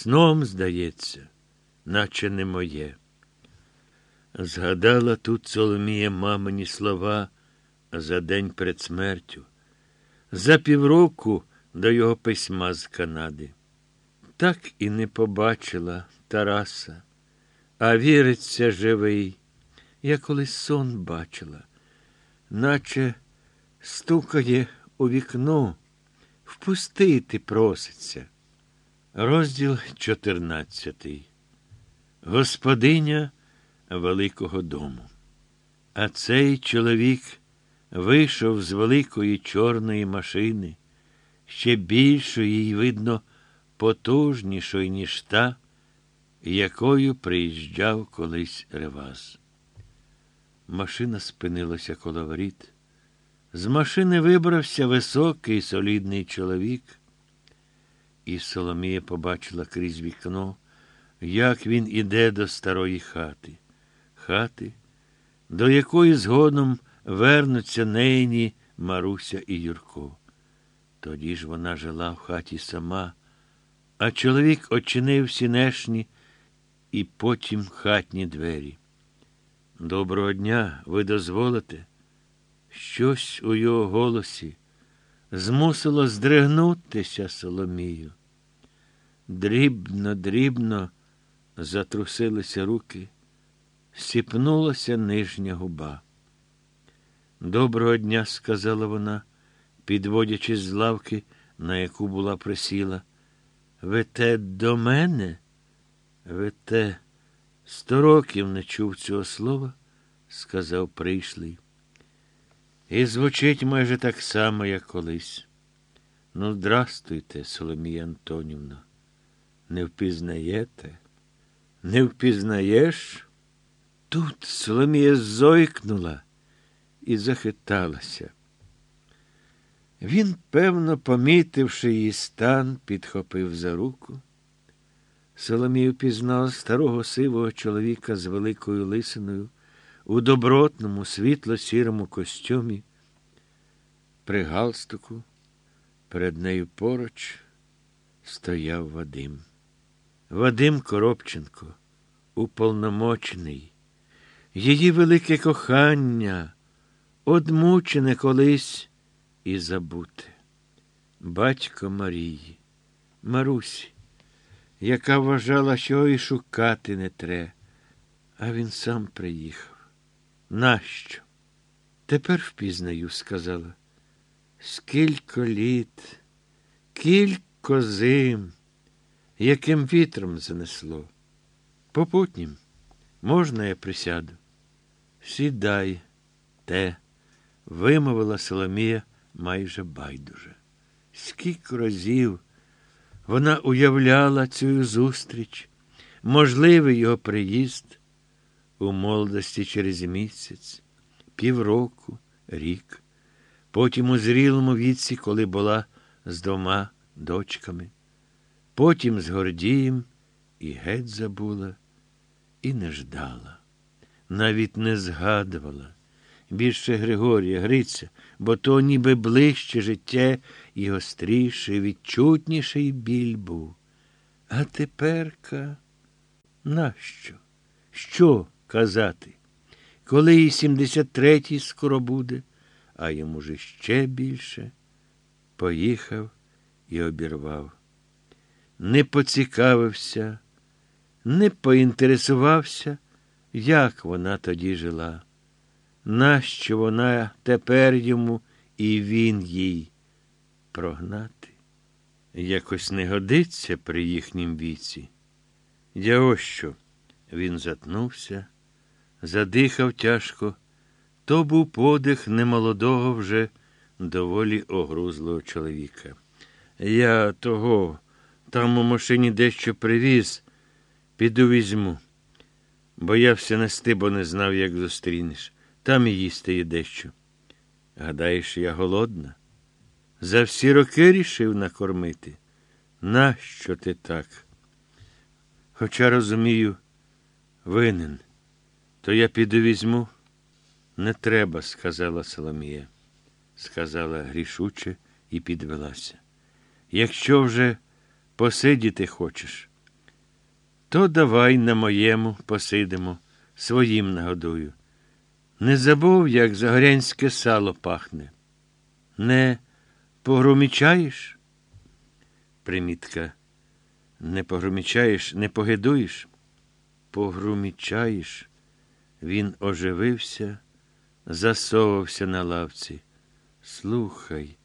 Сном, здається, наче не моє. Згадала тут Соломія мамині слова за день перед смертю, за півроку до його письма з Канади. Так і не побачила Тараса, а віриться живий. Я колись сон бачила, наче стукає у вікно, впустити проситься. Розділ 14. Господиня Великого дому. А цей чоловік вийшов з великої чорної машини, ще більшої й, видно, потужнішої, ніж та, якою приїжджав колись Реваз. Машина спинилася коло воріт. З машини вибрався високий солідний чоловік. І Соломія побачила крізь вікно, як він іде до старої хати, хати, до якої згодом вернуться нейні Маруся і Юрко. Тоді ж вона жила в хаті сама, а чоловік очинив сінешні і потім хатні двері. Доброго дня, ви дозволите? Щось у його голосі змусило здригнутися Соломію. Дрібно, дрібно затрусилися руки, сіпнулася нижня губа. Доброго дня, сказала вона, підводячись з лавки, на яку була присіла. Ви те до мене? Ви те сто років не чув цього слова, сказав прийшлий. І звучить майже так само, як колись. Ну, здрастуйте, Соломія Антонівна. Не впізнаєте? Не впізнаєш? Тут Соломія зойкнула і захиталася. Він, певно, помітивши її стан, підхопив за руку. Соломія впізнала старого сивого чоловіка з великою лисиною у добротному, світло-сірому костюмі, при галстуку, перед нею поруч стояв Вадим. Вадим Коробченко, уполномочений, її велике кохання, одмучене колись і забуте. Батько Марії, Марусі, яка вважала, що і шукати не тре, а він сам приїхав. Нащо? Тепер впізнаю, сказала. Скілько літ, кілько зим, яким вітром занесло. Попутнім, можна я присяду? Сідай, те, вимовила Соломія майже байдуже. Скільки разів вона уявляла цю зустріч, можливий його приїзд у молодості через місяць, півроку, рік, потім у зрілому віці, коли була з двома дочками, потім з Гордієм і геть забула, і не ждала, навіть не згадувала. Більше Григорія, Гриця, бо то ніби ближче життя і гостріший, відчутніший біль був. А теперка нащо? Що? казати, коли і 73-й скоро буде, а йому же ще більше, поїхав і обірвав. Не поцікавився, не поінтересувався, як вона тоді жила, нащо вона тепер йому і він їй прогнати. Якось не годиться при їхнім віці. Я ось що. Він затнувся задихав тяжко. То був подих немолодого вже доволі огрузлого чоловіка. Я того там у машині дещо привіз, піду візьму. Боявся нести, бо не знав, як зустрінеш. Там і їсти є дещо. Гадаєш, я голодна? За всі роки рішив накормити. Нащо ти так? Хоча розумію, винен. То я піду візьму. Не треба, сказала Соломія, сказала грішуче і підвелася. Якщо вже посидіти хочеш, То давай на моєму посидимо, своїм нагодую. Не забув, як загорянське сало пахне. Не погромічаєш? Примітка. Не погромічаєш, не погидуєш? Погромічаєш. Він оживився, засовався на лавці. Слухай,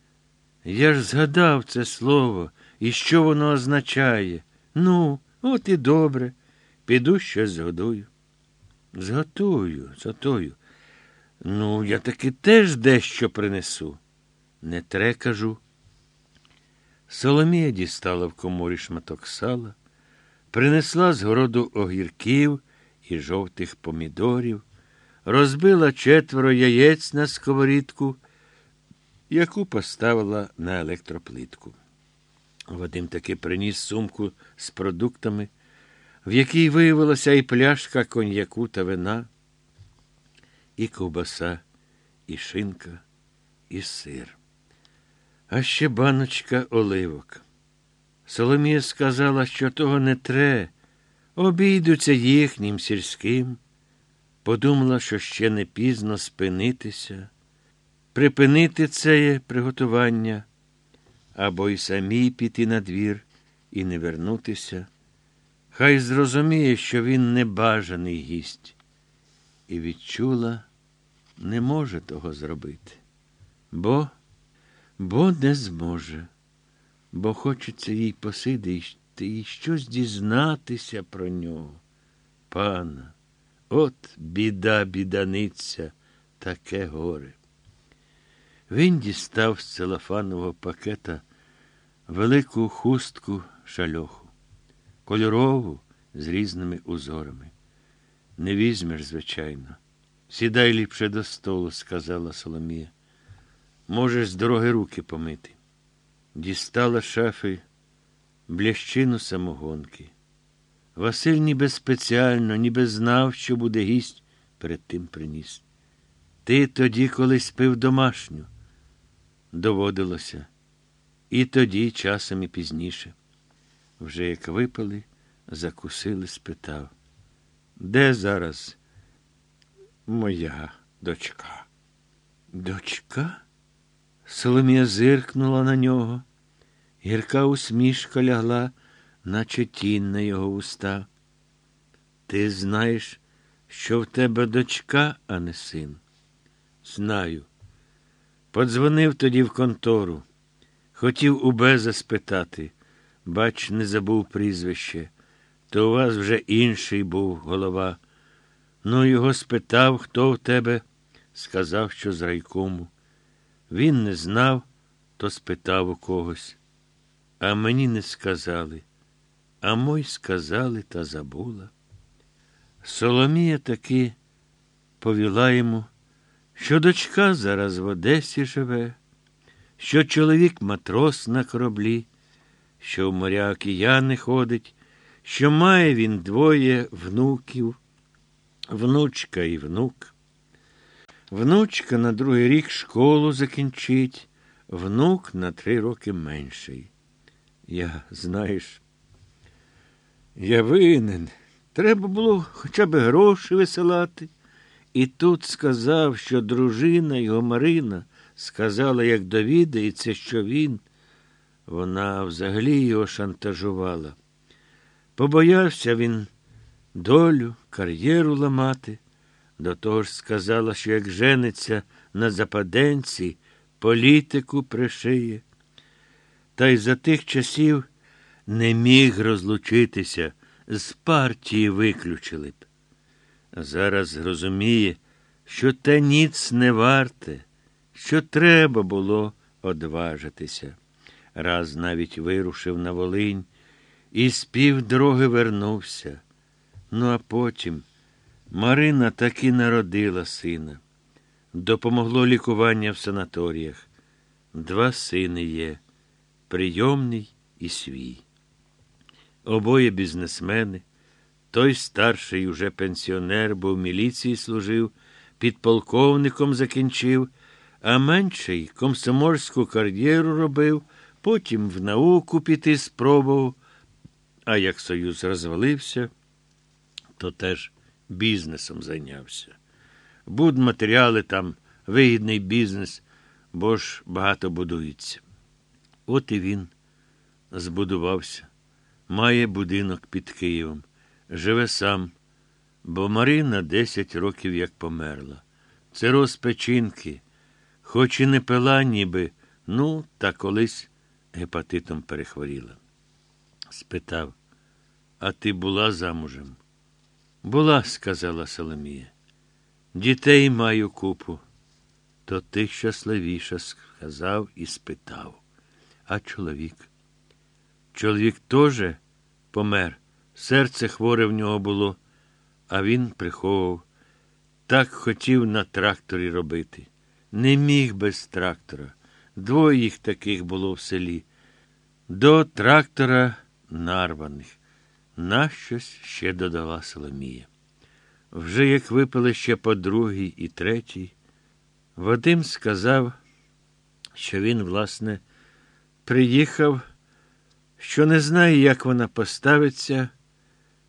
я ж згадав це слово і що воно означає. Ну, от і добре. Піду щось згодую. Зготую, зготую. Ну, я таки теж дещо принесу. Не тре, кажу. Соломія дістала в коморі шматок сала, принесла з городу огірків і жовтих помідорів, розбила четверо яєць на сковорідку, яку поставила на електроплитку. Вадим таки приніс сумку з продуктами, в якій виявилася і пляшка коньяку та вина, і ковбаса, і шинка, і сир. А ще баночка оливок. Соломія сказала, що того не тре, обійдуться їхнім сільським. Подумала, що ще не пізно спинитися, припинити це приготування або й самій піти на двір і не вернутися. Хай зрозуміє, що він небажаний гість, і відчула, не може того зробити. Бо, бо не зможе, бо хочеться їй посидити і щось дізнатися про нього. Пана, от біда, біданиця, таке горе. Він дістав з целофанового пакета велику хустку шальоху, кольорову з різними узорами. Не візьмеш, звичайно. Сідай ліпше до столу, сказала Соломія. Можеш з дороги руки помити. Дістала шафи блящину самогонки. Василь ніби спеціально, ніби знав, що буде гість, перед тим приніс. Ти тоді колись пив домашню доводилося. І тоді, часом і пізніше. Вже як випили, закусили, спитав. Де зараз моя дочка? Дочка? Соломія зиркнула на нього. Гірка усмішка лягла, наче тінь на його уста. Ти знаєш, що в тебе дочка, а не син? Знаю. Подзвонив тоді в контору. Хотів у Беза спитати. Бач, не забув прізвище. То у вас вже інший був голова. Ну, його спитав, хто в тебе, сказав, що з райкому. Він не знав, то спитав у когось. А мені не сказали. А мой сказали та забула. Соломія таки повіла йому що дочка зараз в Одесі живе, що чоловік матрос на кораблі, що в моря океани ходить, що має він двоє внуків, внучка і внук. Внучка на другий рік школу закінчить, внук на три роки менший. Я, знаєш, я винен. Треба було хоча б гроші висилати. І тут сказав, що дружина його Марина сказала, як довідається, що він, вона взагалі його шантажувала. Побоявся він долю, кар'єру ламати. До того ж сказала, що як жениться на западенці, політику пришиє. Та й за тих часів не міг розлучитися, з партії виключили б. Зараз розуміє, що те ніц не варте, що треба було одважитися. Раз навіть вирушив на Волинь і з півдороги вернувся. Ну, а потім Марина таки народила сина. Допомогло лікування в санаторіях. Два сини є прийомний і свій. Обоє бізнесмени. Той старший уже пенсіонер, бо в міліції служив, підполковником закінчив, а менший комсомольську кар'єру робив, потім в науку піти спробував, А як Союз розвалився, то теж бізнесом зайнявся. Будматеріали там, вигідний бізнес, бо ж багато будується. От і він збудувався, має будинок під Києвом, живе сам, бо Марина 10 років як померла. Це розпечінки, хоч і не пила, ніби, ну, та колись гепатитом перехворіла. Спитав, а ти була замужем? Була, сказала Соломія. Дітей маю купу. То ти щасливіша, сказав і спитав. А чоловік? Чоловік теж помер. Серце хворе в нього було, а він приховував. Так хотів на тракторі робити. Не міг без трактора. Двоє їх таких було в селі. До трактора нарваних. Нащось ще додала Соломія. Вже як випили ще по другій і третій, Вадим сказав, що він, власне, приїхав, що не знає, як вона поставиться,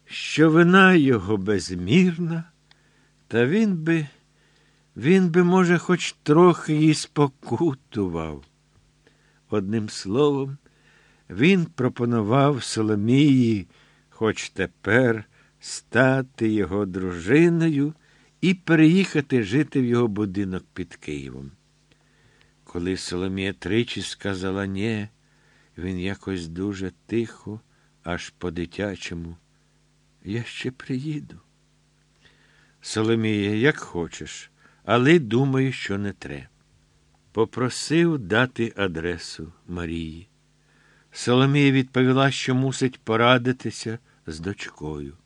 що вина його безмірна, та він би, він би, може, хоч трохи її спокутував. Одним словом, він пропонував Соломії, хоч тепер стати його дружиною і переїхати жити в його будинок під Києвом. Коли Соломія тричі сказала «нє», він якось дуже тихо, аж по-дитячому. Я ще приїду. Соломія, як хочеш, але думаю, що не треба. Попросив дати адресу Марії. Соломія відповіла, що мусить порадитися з дочкою.